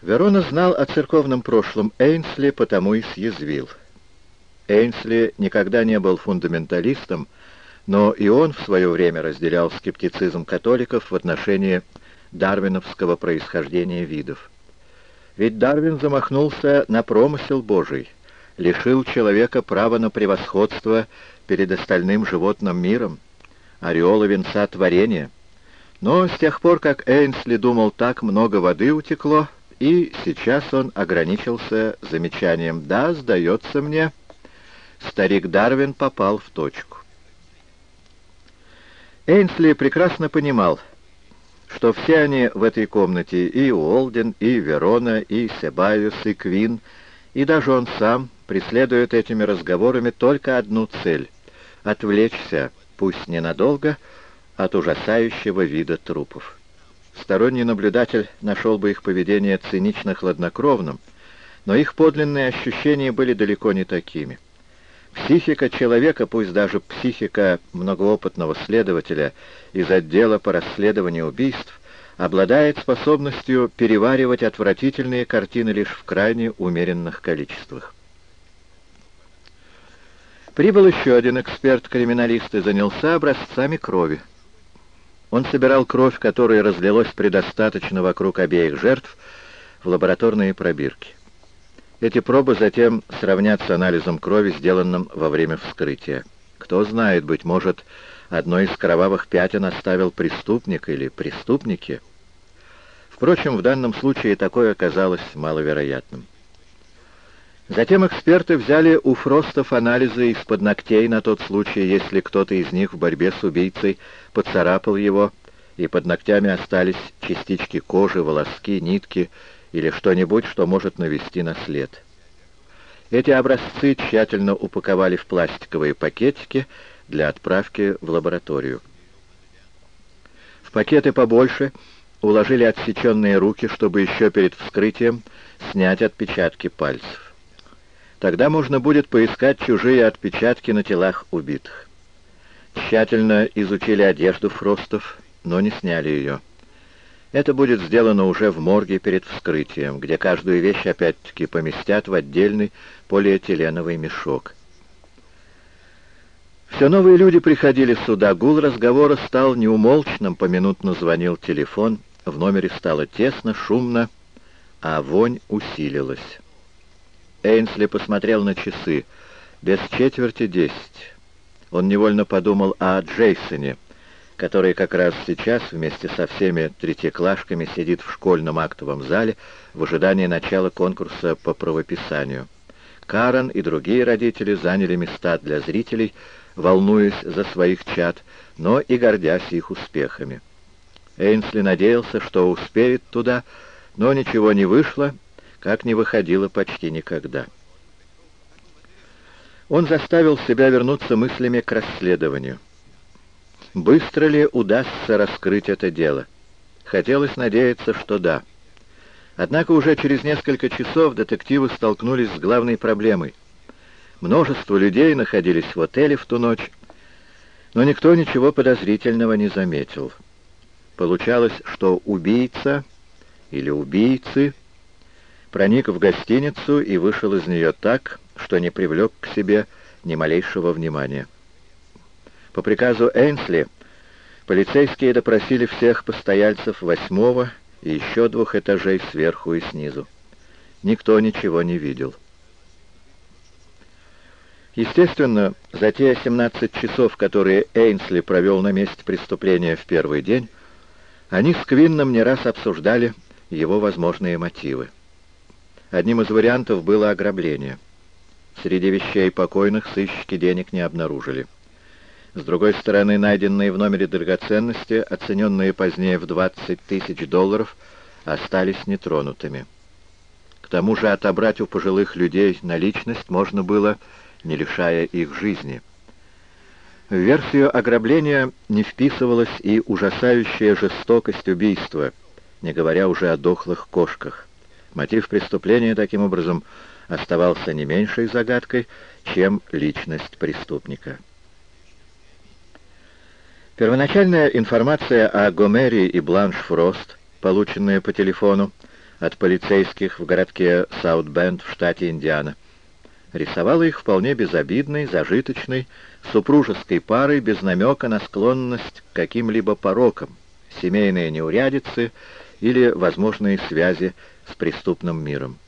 Верона знал о церковном прошлом Эйнсли, потому и съязвил. Эйнсли никогда не был фундаменталистом, но и он в свое время разделял скептицизм католиков в отношении дарвиновского происхождения видов. Ведь Дарвин замахнулся на промысел Божий, лишил человека права на превосходство перед остальным животным миром, ореола венца творения. Но с тех пор, как Эйнсли думал, так много воды утекло, и сейчас он ограничился замечанием «Да, сдается мне, старик Дарвин попал в точку». Эйнсли прекрасно понимал, что все они в этой комнате, и Уолден, и Верона, и Себайус, и Квин, и даже он сам, преследуют этими разговорами только одну цель — отвлечься, пусть ненадолго, от ужасающего вида трупов. Сторонний наблюдатель нашел бы их поведение цинично-хладнокровным, но их подлинные ощущения были далеко не такими. Психика человека, пусть даже психика многоопытного следователя из отдела по расследованию убийств, обладает способностью переваривать отвратительные картины лишь в крайне умеренных количествах. Прибыл еще один эксперт-криминалист и занялся образцами крови. Он собирал кровь, которая разлилась предостаточно вокруг обеих жертв, в лабораторные пробирки. Эти пробы затем сравнят с анализом крови, сделанным во время вскрытия. Кто знает, быть может, одно из кровавых пятен оставил преступник или преступники. Впрочем, в данном случае такое оказалось маловероятным. Затем эксперты взяли у Фростов анализы из-под ногтей на тот случай, если кто-то из них в борьбе с убийцей поцарапал его, и под ногтями остались частички кожи, волоски, нитки или что-нибудь, что может навести на след. Эти образцы тщательно упаковали в пластиковые пакетики для отправки в лабораторию. В пакеты побольше уложили отсеченные руки, чтобы еще перед вскрытием снять отпечатки пальцев. Тогда можно будет поискать чужие отпечатки на телах убитых. Тщательно изучили одежду Фростов, но не сняли ее. Это будет сделано уже в морге перед вскрытием, где каждую вещь опять-таки поместят в отдельный полиэтиленовый мешок. Все новые люди приходили сюда, гул разговора стал неумолчным, поминутно звонил телефон, в номере стало тесно, шумно, а вонь усилилась. Эйнсли посмотрел на часы. Без четверти десять. Он невольно подумал о Джейсоне, который как раз сейчас вместе со всеми третьеклашками сидит в школьном актовом зале в ожидании начала конкурса по правописанию. Карен и другие родители заняли места для зрителей, волнуясь за своих чад, но и гордясь их успехами. Эйнсли надеялся, что успеет туда, но ничего не вышло, как не выходило почти никогда. Он заставил себя вернуться мыслями к расследованию. Быстро ли удастся раскрыть это дело? Хотелось надеяться, что да. Однако уже через несколько часов детективы столкнулись с главной проблемой. Множество людей находились в отеле в ту ночь, но никто ничего подозрительного не заметил. Получалось, что убийца или убийцы проник в гостиницу и вышел из нее так, что не привлек к себе ни малейшего внимания. По приказу Эйнсли полицейские допросили всех постояльцев восьмого и еще двух этажей сверху и снизу. Никто ничего не видел. Естественно, за те 17 часов, которые Эйнсли провел на месте преступления в первый день, они с Квинном не раз обсуждали его возможные мотивы. Одним из вариантов было ограбление. Среди вещей покойных сыщики денег не обнаружили. С другой стороны, найденные в номере драгоценности, оцененные позднее в 20 тысяч долларов, остались нетронутыми. К тому же отобрать у пожилых людей наличность можно было, не лишая их жизни. В версию ограбления не вписывалась и ужасающая жестокость убийства, не говоря уже о дохлых кошках. Мотив преступления, таким образом, оставался не меньшей загадкой, чем личность преступника. Первоначальная информация о Гомере и Бланш Фрост, полученная по телефону, от полицейских в городке Саутбенд в штате Индиана, рисовала их вполне безобидной, зажиточной, супружеской парой без намека на склонность к каким-либо порокам, семейные неурядицы или возможные связи с преступным миром.